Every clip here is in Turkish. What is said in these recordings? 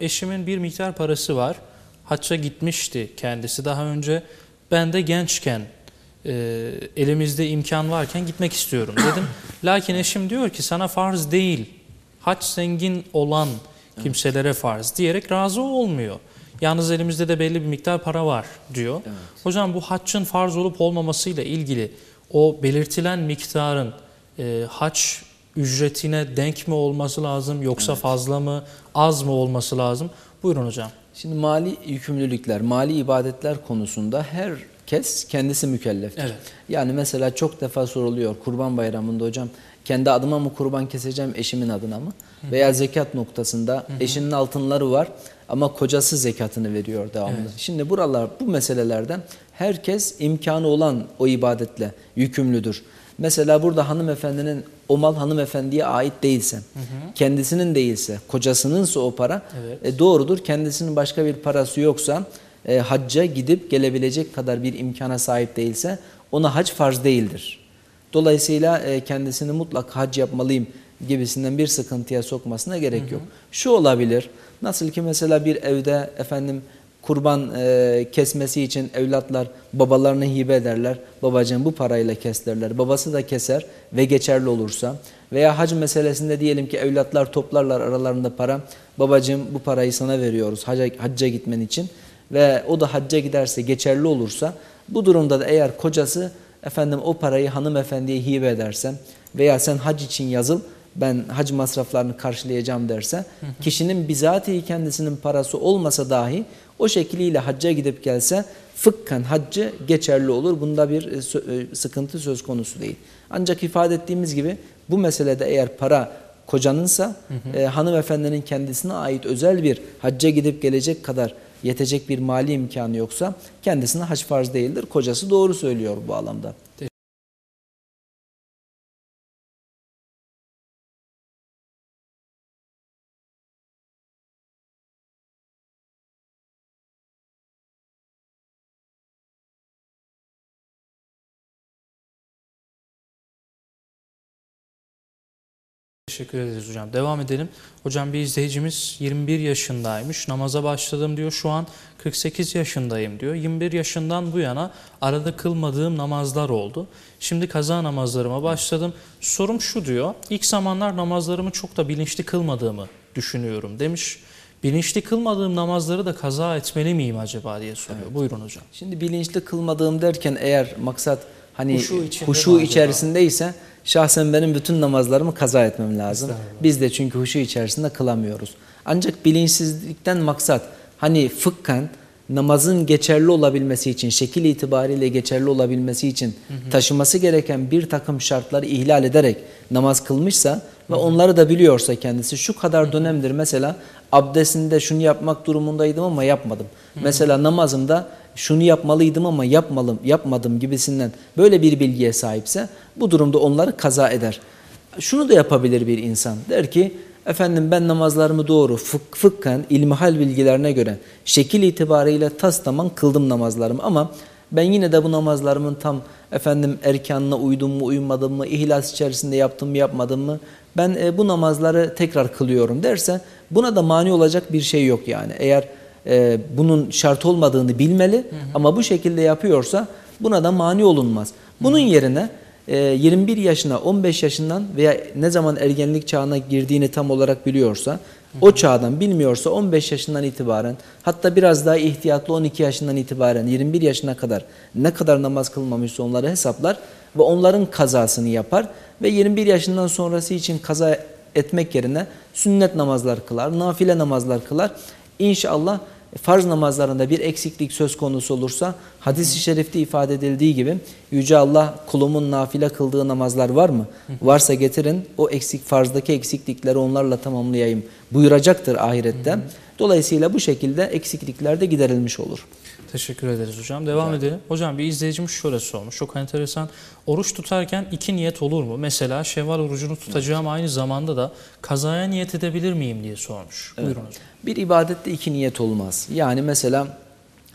Eşimin bir miktar parası var. Hacca gitmişti kendisi daha önce. Ben de gençken e, elimizde imkan varken gitmek istiyorum dedim. Lakin eşim diyor ki sana farz değil. Hac zengin olan kimselere farz diyerek razı olmuyor. Yalnız elimizde de belli bir miktar para var diyor. Evet. Hocam bu haccın farz olup olmamasıyla ilgili o belirtilen miktarın e, hac ücretine denk mi olması lazım yoksa fazla mı az mı olması lazım? Buyurun hocam. Şimdi mali yükümlülükler, mali ibadetler konusunda herkes kendisi mükelleftir. Evet. Yani mesela çok defa soruluyor kurban bayramında hocam kendi adıma mı kurban keseceğim eşimin adına mı? Veya zekat noktasında eşinin altınları var ama kocası zekatını veriyor devamlı. Evet. Şimdi buralar bu meselelerden herkes imkanı olan o ibadetle yükümlüdür. Mesela burada hanımefendinin o mal hanımefendiye ait değilse, kendisinin değilse, kocasınınsa o para Evet. e, doğrudur. Kendisinin başka bir parası yoksa e, hacca gidip gelebilecek kadar bir imkana sahip değilse ona hac farz değildir. Dolayısıyla e, kendisini mutlak hac yapmalıyım gibisinden bir sıkıntıya sokmasına gerek yok. Şu olabilir. Nasıl ki mesela bir evde efendim kurban e, kesmesi için evlatlar babalarına hibe ederler. Babacığım bu parayla kes derler. Babası da keser ve geçerli olursa veya hac meselesinde diyelim ki evlatlar toplarlar aralarında para. Babacığım bu parayı sana veriyoruz hacca, hacca gitmen için ve o da hacca giderse geçerli olursa bu durumda da eğer kocası efendim o parayı hanımefendiye hibe ederse veya sen hac için yazıl ben hac masraflarını karşılayacağım derse kişinin bizatihi kendisinin parası olmasa dahi o şekliyle hacca gidip gelse fıkkan haccı geçerli olur. Bunda bir e, e, sıkıntı söz konusu değil. Ancak ifade ettiğimiz gibi bu meselede eğer para kocanınsa e, hanımefendinin kendisine ait özel bir hacca gidip gelecek kadar yetecek bir mali imkanı yoksa kendisine hac farz değildir. Kocası doğru söylüyor bu alanda. Teşekkür ederiz hocam. Devam edelim. Hocam bir izleyicimiz 21 yaşındaymış. Namaza başladım diyor. Şu an 48 yaşındayım diyor. 21 yaşından bu yana arada kılmadığım namazlar oldu. Şimdi kaza namazlarıma başladım. Sorum şu diyor. İlk zamanlar namazlarımı çok da bilinçli kılmadığımı düşünüyorum demiş. Bilinçli kılmadığım namazları da kaza etmeli miyim acaba diye soruyor. Buyurun hocam. Şimdi bilinçli kılmadığım derken eğer maksat hani Huşu huşu mi acaba? Şahsen benim bütün namazlarımı kaza etmem lazım. Biz de çünkü huşu içerisinde kılamıyoruz. Ancak bilinçsizlikten maksat hani fıkkan namazın geçerli olabilmesi için, şekil itibariyle geçerli olabilmesi için taşıması gereken bir takım şartları ihlal ederek namaz kılmışsa ve onları da biliyorsa kendisi şu kadar dönemdir mesela abdestinde şunu yapmak durumundaydım ama yapmadım. Mesela namazımda şunu yapmalıydım ama yapmalım, yapmadım gibisinden böyle bir bilgiye sahipse bu durumda onları kaza eder. Şunu da yapabilir bir insan. Der ki efendim ben namazlarımı doğru fık, fıkhen ilmihal bilgilerine göre şekil itibariyle tas tamam kıldım namazlarımı ama ben yine de bu namazlarımın tam efendim erkanına uydum mu uymadım mı ihlas içerisinde yaptım mı yapmadım mı ben e, bu namazları tekrar kılıyorum derse buna da mani olacak bir şey yok yani. Eğer e, bunun şart olmadığını bilmeli ama bu şekilde yapıyorsa buna da mani olunmaz. Bunun yerine e, 21 yaşına 15 yaşından veya ne zaman ergenlik çağına girdiğini tam olarak biliyorsa o çağdan bilmiyorsa 15 yaşından itibaren hatta biraz daha ihtiyatlı 12 yaşından itibaren 21 yaşına kadar ne kadar namaz kılmamışsa onları hesaplar ve onların kazasını yapar ve 21 yaşından sonrası için kaza etmek yerine sünnet namazlar kılar, nafile namazlar kılar. İnşallah farz namazlarında bir eksiklik söz konusu olursa hadis-i şerifte ifade edildiği gibi Yüce Allah kulumun nafile kıldığı namazlar var mı? Varsa getirin o eksik farzdaki eksiklikleri onlarla tamamlayayım buyuracaktır ahirette. Dolayısıyla bu şekilde eksiklikler de giderilmiş olur. Teşekkür ederiz hocam. Devam edelim. Hocam bir izleyicimiz şöyle sormuş. Çok enteresan. Oruç tutarken iki niyet olur mu? Mesela şevval orucunu tutacağım aynı zamanda da kazaya niyet edebilir miyim diye sormuş. Buyurun hocam. Bir ibadette iki niyet olmaz. Yani mesela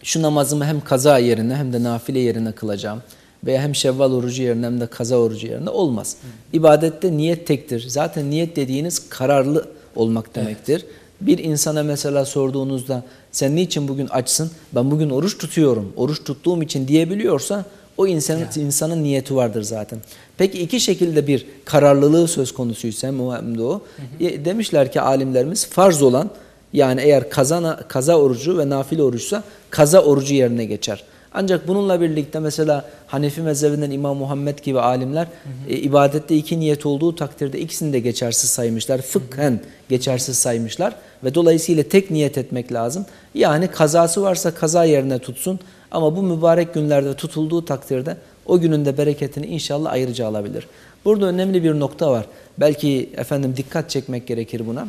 şu namazımı hem kaza yerine hem de nafile yerine kılacağım veya hem şevval orucu yerine hem de kaza orucu yerine olmaz. İbadette niyet tektir. Zaten niyet dediğiniz kararlı olmak demektir. Bir insana mesela sorduğunuzda sen niçin bugün açsın? Ben bugün oruç tutuyorum. Oruç tuttuğum için diyebiliyorsa o insanın, insanın niyeti vardır zaten. Peki iki şekilde bir kararlılığı söz konusuysa hem de o. E, Demişler ki alimlerimiz farz olan yani eğer kaza, kaza orucu ve nafile oruçsa kaza orucu yerine geçer. Ancak bununla birlikte mesela Hanefi mezhebinden İmam Muhammed gibi alimler E, ibadette iki niyet olduğu takdirde ikisini de geçersiz saymışlar. Fıkhen geçersiz saymışlar ve dolayısıyla tek niyet etmek lazım. Yani kazası varsa kaza yerine tutsun ama bu mübarek günlerde tutulduğu takdirde o günün de bereketini inşallah ayrıca alabilir. Burada önemli bir nokta var. Belki efendim dikkat çekmek gerekir buna.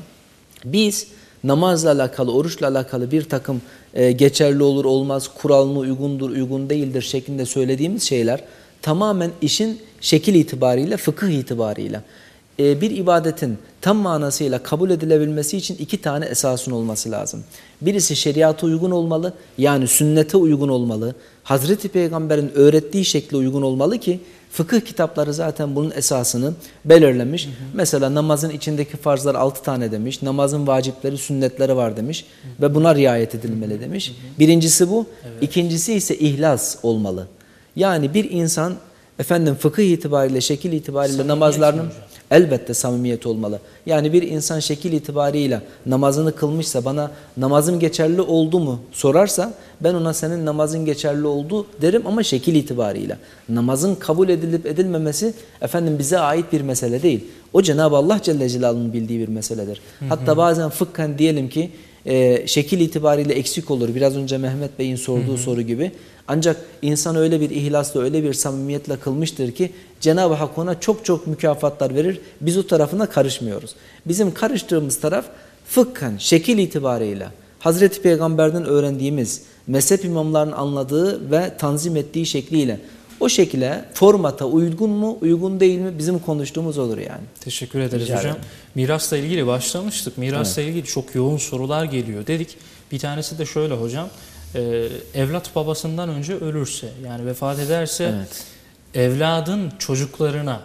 Biz namazla alakalı, oruçla alakalı bir takım e, geçerli olur olmaz, kural mı uygundur, uygun değildir şeklinde söylediğimiz şeyler tamamen işin şekil itibariyle, fıkıh itibarıyla. E, bir ibadetin tam manasıyla kabul edilebilmesi için iki tane esasın olması lazım. Birisi şeriata uygun olmalı, yani sünnete uygun olmalı. Hazreti Peygamber'in öğrettiği şekle uygun olmalı ki Fıkıh kitapları zaten bunun esasını belirlemiş. Hı hı. Mesela namazın içindeki farzlar altı tane demiş. Namazın vacipleri, sünnetleri var demiş. Hı hı. Ve buna riayet edilmeli hı hı. demiş. Hı hı. Birincisi bu. Evet. İkincisi ise ihlas olmalı. Yani bir insan efendim fıkıh itibariyle, şekil itibariyle Samimiyet namazlarının elbette samimiyet olmalı. Yani bir insan şekil itibariyle namazını kılmışsa bana namazım geçerli oldu mu sorarsa ben ona senin namazın geçerli oldu derim ama şekil itibariyle. Namazın kabul edilip edilmemesi efendim bize ait bir mesele değil. O Cenab-ı Allah Celle Celaluhu'nun bildiği bir meseledir. Hatta bazen fıkhen diyelim ki e, şekil itibariyle eksik olur. Biraz önce Mehmet Bey'in sorduğu hı hı. soru gibi. Ancak insan öyle bir ihlasla, öyle bir samimiyetle kılmıştır ki Cenab-ı Hak ona çok çok mükafatlar verir. Biz o tarafına karışmıyoruz. Bizim karıştığımız taraf fıkhen, şekil itibarıyla Hazreti Peygamber'den öğrendiğimiz mezhep imamlarının anladığı ve tanzim ettiği şekliyle o şekilde formata uygun mu uygun değil mi bizim konuştuğumuz olur yani. Teşekkür ederiz Rica hocam. Mirasla ilgili başlamıştık. Mirasla evet. ilgili çok yoğun sorular geliyor dedik. Bir tanesi de şöyle hocam. E, evlat babasından önce ölürse yani vefat ederse evet. evladın çocuklarına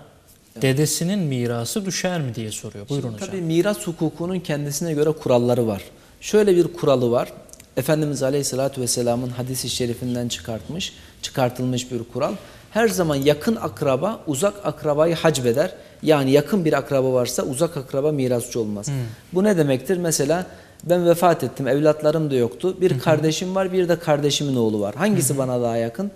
dedesinin mirası düşer mi diye soruyor. Buyurun Şimdi, hocam. Tabii miras hukukunun kendisine göre kuralları var. Şöyle bir kuralı var. Efendimiz Aleyhisselatü Vesselam'ın hadisi şerifinden çıkartmış, çıkartılmış bir kural. Her zaman yakın akraba uzak akrabayı hacbeder. Yani yakın bir akraba varsa uzak akraba mirasçı olmaz. Hmm. Bu ne demektir? Mesela ben vefat ettim, evlatlarım da yoktu. Bir kardeşim var, bir de kardeşimin oğlu var. Hangisi bana daha yakın?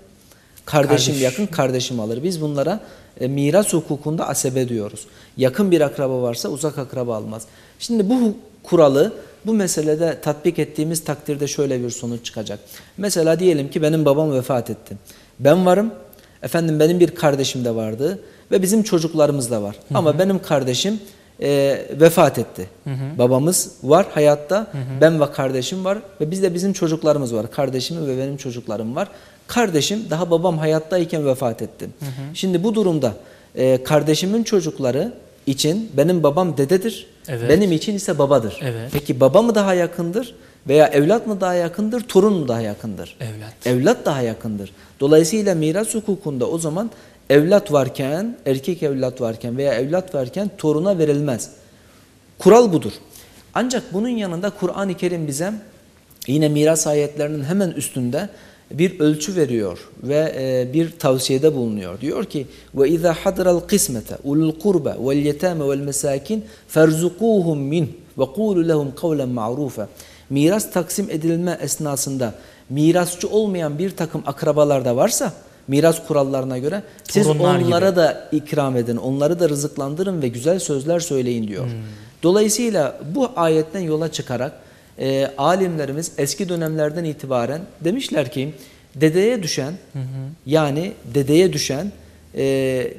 Kardeşim Kardeş. yakın, kardeşim alır. Biz bunlara e, miras hukukunda asebe diyoruz. Yakın bir akraba varsa uzak akraba almaz. Şimdi bu kuralı bu meselede tatbik ettiğimiz takdirde şöyle bir sonuç çıkacak. Mesela diyelim ki benim babam vefat etti. Ben varım, efendim benim bir kardeşim de vardı ve bizim çocuklarımız da var. Hı hı. Ama benim kardeşim e, vefat etti. Hı hı. Babamız var hayatta, hı hı. ben ve kardeşim var ve bizde bizim çocuklarımız var. Kardeşim ve benim çocuklarım var. Kardeşim daha babam hayattayken vefat etti. Hı hı. Şimdi bu durumda e, kardeşimin çocukları için benim babam dededir. Evet. Benim için ise babadır. Evet. Peki baba mı daha yakındır veya evlat mı daha yakındır, torun mu daha yakındır? Evlat. Evlat daha yakındır. Dolayısıyla miras hukukunda o zaman evlat varken, erkek evlat varken veya evlat varken toruna verilmez. Kural budur. Ancak bunun yanında Kur'an-ı Kerim bize yine miras ayetlerinin hemen üstünde bir ölçü veriyor ve e, bir tavsiyede bulunuyor. Diyor ki ve iza hadral kısmete ulul kurba vel yetame vel mesakin ferzukuhum min ve kulu lehum kavlen ma'rufa. Miras taksim edilme esnasında mirasçı olmayan bir takım akrabalar da varsa miras kurallarına göre siz Torunlar onlara gibi. da ikram edin, onları da rızıklandırın ve güzel sözler söyleyin diyor. Hmm. Dolayısıyla bu ayetten yola çıkarak e, alimlerimiz eski dönemlerden itibaren demişler ki dedeye düşen hı hı. yani dedeye düşen e,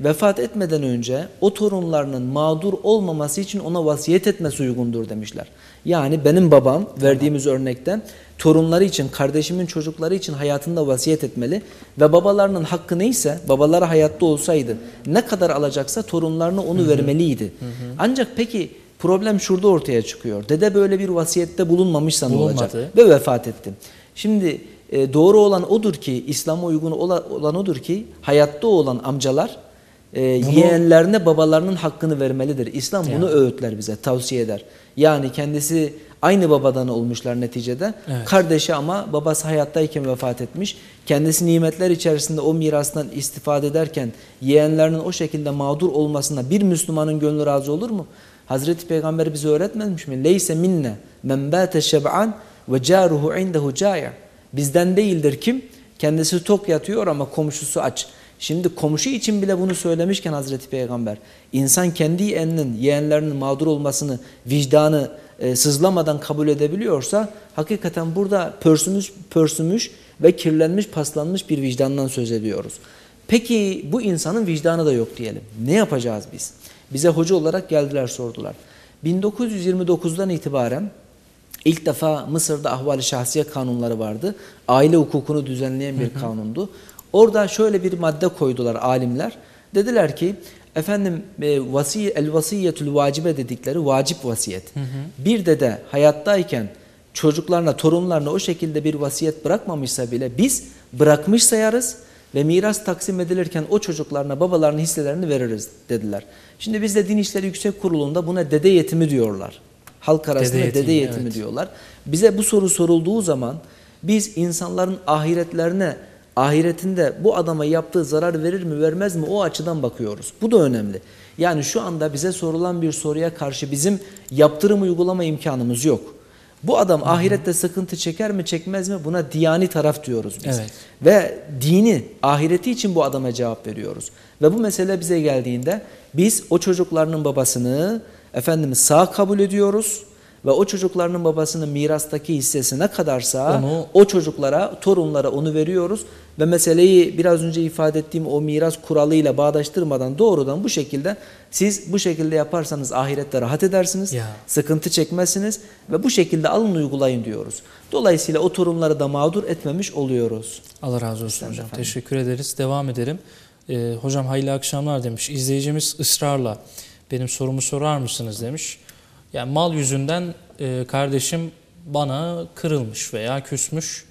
vefat etmeden önce o torunlarının mağdur olmaması için ona vasiyet etmesi uygundur demişler. Yani benim babam verdiğimiz tamam. örnekten torunları için, kardeşimin çocukları için hayatında vasiyet etmeli ve babalarının hakkı neyse, babaları hayatta olsaydı ne kadar alacaksa torunlarına onu hı hı. vermeliydi. Hı hı. Ancak peki Problem şurada ortaya çıkıyor. Dede böyle bir vasiyette bulunmamışsa ne olacak? Ve vefat etti. Şimdi e, doğru olan odur ki, İslam'a uygun olan odur ki hayatta olan amcalar e, yeğenlerine babalarının hakkını vermelidir. İslam ya. bunu öğütler bize, tavsiye eder. Yani kendisi Aynı babadan olmuşlar neticede. Evet. Kardeşi ama babası hayattayken vefat etmiş. Kendisi nimetler içerisinde o mirastan istifade ederken yeğenlerinin o şekilde mağdur olmasına bir Müslümanın gönlü razı olur mu? Hazreti Peygamber bize öğretmemiş mi? Leyse minne men bâte şeb'an ve caruhu indehu câya. Bizden değildir kim? Kendisi tok yatıyor ama komşusu aç. Şimdi komşu için bile bunu söylemişken Hazreti Peygamber insan kendi yeğeninin, yeğenlerinin mağdur olmasını, vicdanı e, sızlamadan kabul edebiliyorsa hakikaten burada pörsümüş, pörsümüş ve kirlenmiş, paslanmış bir vicdandan söz ediyoruz. Peki bu insanın vicdanı da yok diyelim. Ne yapacağız biz? Bize hoca olarak geldiler sordular. 1929'dan itibaren ilk defa Mısır'da ahval-i şahsiye kanunları vardı. Aile hukukunu düzenleyen bir kanundu. Orada şöyle bir madde koydular alimler. Dediler ki efendim e, vasi el vasiyetül vacibe dedikleri vacip vasiyet. Bir dede hayattayken çocuklarına, torunlarına o şekilde bir vasiyet bırakmamışsa bile biz bırakmış sayarız ve miras taksim edilirken o çocuklarına babalarının hisselerini veririz dediler. Şimdi bizde Din İşleri Yüksek Kurulu'nda buna dede yetimi diyorlar. Halk arasında Dede dede yetimi, yetimi, evet. diyorlar. Bize bu soru sorulduğu zaman biz insanların ahiretlerine ahiretinde bu adama yaptığı zarar verir mi vermez mi o açıdan bakıyoruz. Bu da önemli. Yani şu anda bize sorulan bir soruya karşı bizim yaptırım uygulama imkanımız yok. Bu adam ahirette sıkıntı çeker mi çekmez mi buna diyani taraf diyoruz biz. Evet. Ve dini, ahireti için bu adama cevap veriyoruz. Ve bu mesele bize geldiğinde biz o çocuklarının babasını efendimiz sağ kabul ediyoruz. Ve o çocuklarının babasının mirastaki hissesi ne kadarsa Onu- o çocuklara, torunlara onu veriyoruz. Ve meseleyi biraz önce ifade ettiğim o miras kuralıyla bağdaştırmadan doğrudan bu şekilde siz bu şekilde yaparsanız ahirette rahat edersiniz. Ya. Sıkıntı çekmezsiniz ve bu şekilde alın uygulayın diyoruz. Dolayısıyla o torunları da mağdur etmemiş oluyoruz. Allah razı olsun Sen hocam. efendim. Teşekkür ederiz. Devam edelim. Ee, hocam hayırlı akşamlar demiş. İzleyicimiz ısrarla benim sorumu sorar mısınız demiş. Yani mal yüzünden e, kardeşim bana kırılmış veya küsmüş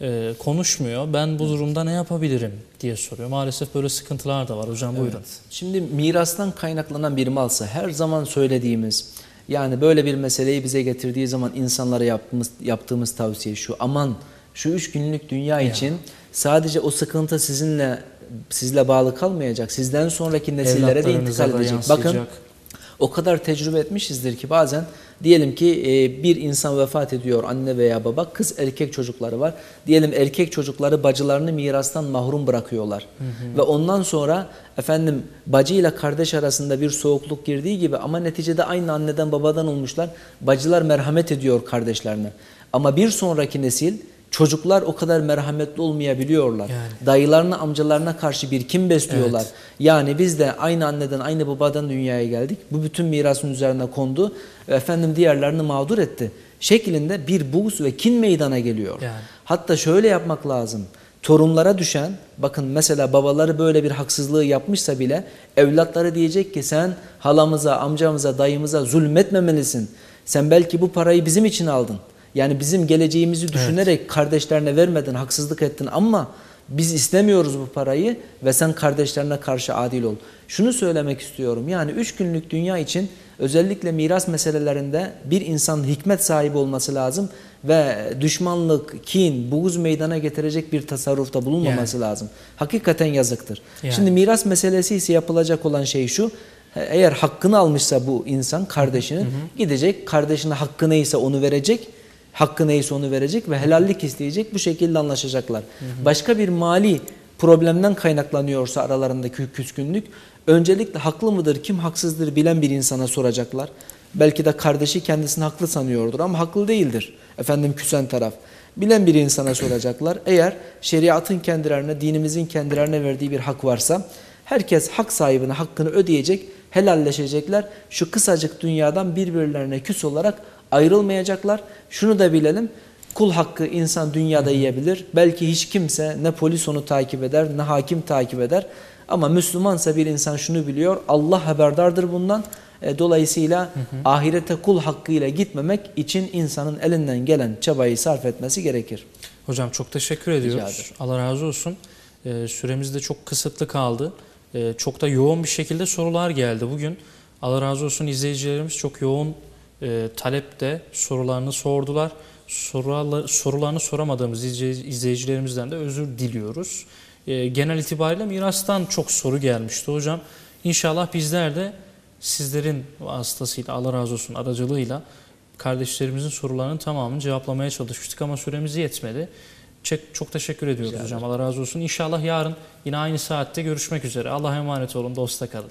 e, konuşmuyor. Ben bu durumda ne yapabilirim diye soruyor. Maalesef böyle sıkıntılar da var hocam buyurun. Şimdi mirastan kaynaklanan bir malsa her zaman söylediğimiz yani böyle bir meseleyi bize getirdiği zaman insanlara yaptığımız, yaptığımız tavsiye şu aman şu üç günlük dünya için sadece o sıkıntı sizinle sizle bağlı kalmayacak. Sizden sonraki nesillere de intikal edecek. Bakın o kadar tecrübe etmişizdir ki bazen diyelim ki e, bir insan vefat ediyor anne veya baba kız erkek çocukları var. Diyelim erkek çocukları bacılarını mirastan mahrum bırakıyorlar. Ve ondan sonra efendim bacı ile kardeş arasında bir soğukluk girdiği gibi ama neticede aynı anneden babadan olmuşlar. Bacılar merhamet ediyor kardeşlerine. Ama bir sonraki nesil çocuklar o kadar merhametli olmayabiliyorlar. Yani. Dayılarına amcalarına karşı bir kim besliyorlar. Evet. Yani biz de aynı anneden aynı babadan dünyaya geldik. Bu bütün mirasın üzerine kondu. Efendim diğerlerini mağdur etti. Şeklinde bir buğz ve kin meydana geliyor. Yani. Hatta şöyle yapmak lazım. Torunlara düşen, bakın mesela babaları böyle bir haksızlığı yapmışsa bile evlatları diyecek ki sen halamıza, amcamıza, dayımıza zulmetmemelisin. Sen belki bu parayı bizim için aldın. Yani bizim geleceğimizi düşünerek kardeşlerine vermedin, haksızlık ettin ama biz istemiyoruz bu parayı ve sen kardeşlerine karşı adil ol. Şunu söylemek istiyorum yani üç günlük dünya için özellikle miras meselelerinde bir insanın hikmet sahibi olması lazım ve düşmanlık, kin, buğuz meydana getirecek bir tasarrufta bulunmaması lazım. Hakikaten yazıktır. Yani. Şimdi miras meselesi ise yapılacak olan şey şu. Eğer hakkını almışsa bu insan kardeşinin gidecek kardeşine hakkı neyse onu verecek. Hakkı neyse onu verecek ve helallik isteyecek. Bu şekilde anlaşacaklar. Başka bir mali problemden kaynaklanıyorsa aralarındaki küskünlük öncelikle haklı mıdır kim haksızdır bilen bir insana soracaklar. Belki de kardeşi kendisini haklı sanıyordur ama haklı değildir. Efendim küsen taraf. Bilen bir insana soracaklar. Eğer şeriatın kendilerine, dinimizin kendilerine verdiği bir hak varsa herkes hak sahibine hakkını ödeyecek, helalleşecekler. Şu kısacık dünyadan birbirlerine küs olarak ayrılmayacaklar. Şunu da bilelim. Kul hakkı insan dünyada yiyebilir. Belki hiç kimse ne polis onu takip eder ne hakim takip eder. Ama Müslümansa bir insan şunu biliyor. Allah haberdardır bundan. E, dolayısıyla ahirete kul hakkıyla gitmemek için insanın elinden gelen çabayı sarf etmesi gerekir. Hocam çok teşekkür ediyoruz. Allah razı olsun. Ee, süremiz de çok kısıtlı kaldı. Ee, çok da yoğun bir şekilde sorular geldi bugün. Allah razı olsun izleyicilerimiz çok yoğun e, talepte sorularını sordular. Sorular, sorularını soramadığımız izley- izleyicilerimizden de özür diliyoruz. E, genel itibariyle mirastan çok soru gelmişti hocam. İnşallah bizler de sizlerin vasıtasıyla Allah razı olsun aracılığıyla kardeşlerimizin sorularının tamamını cevaplamaya çalışmıştık ama süremiz yetmedi. Çok, çok teşekkür ediyoruz hocam. Allah razı olsun. İnşallah yarın yine aynı saatte görüşmek üzere. Allah'a emanet olun. Dosta kalın.